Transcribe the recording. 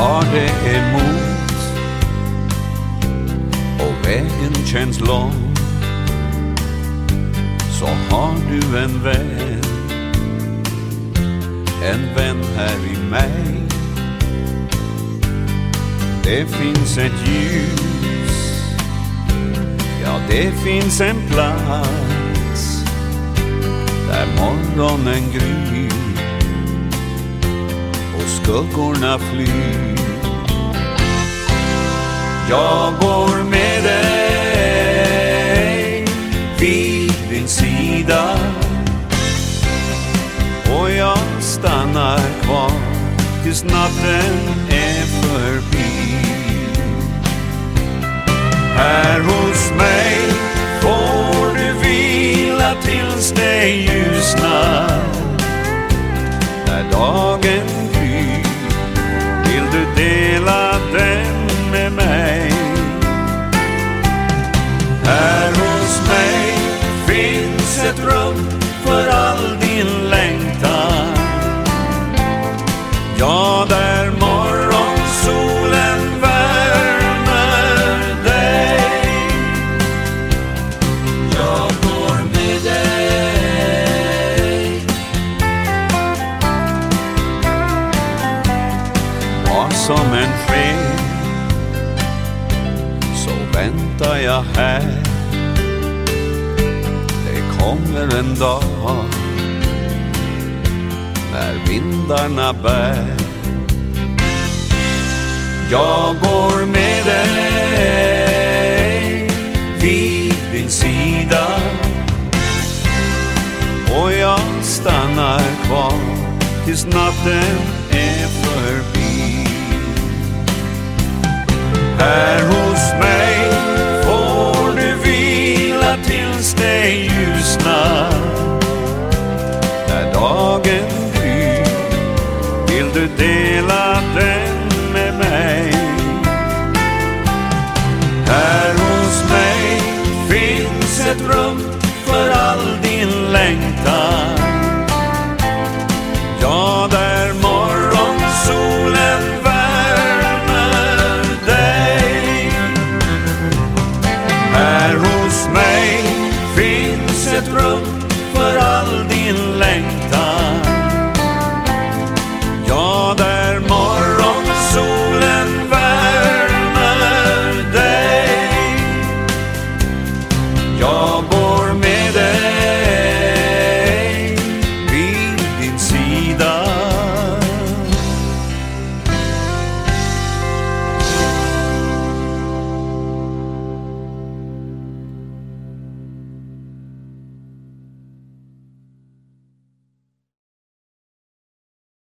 Tar det emot. Och vägen känns lång. Så har du en vän. En vän här i mig. Det finns ett ljus. Ja, det finns en plats. Där morgonen gryr skuggorna flyr. Jag går med dig Vid din sida Och jag stannar kvar Tills natten är förbi. Här hos mig får du vila tills det ljusnar. När dagen Ja, där morgonsolen värmer dig. Jag går med dig. Vad som än sker Så väntar jag här. Det kommer en dag när vindarna bär. Jag går med dig vid din sida. Och jag stannar kvar tills natten är förbi. Här hos du dela den med mig. Här hos mig finns ett rum för all din längtan. Ja, där morgonsolen värmer dig. Här hos mig finns ett rum för all